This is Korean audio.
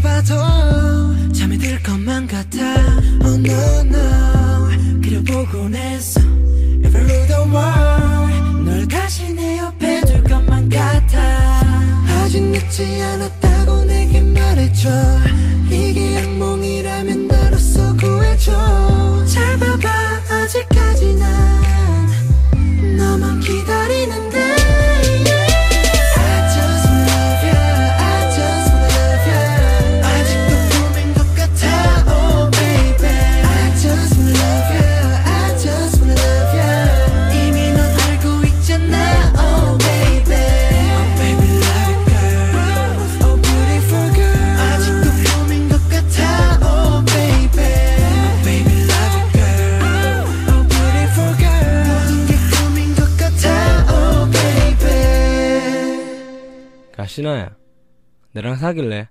봐도 잠이 들 것만 같아. Oh no no. 그려보곤 했어 Ever rule the world. 널 다시 내 옆에 둘 것만 같아. 아직 늦지 않았다고 내게 말해줘. 이게 신아야. 나랑 사귈래?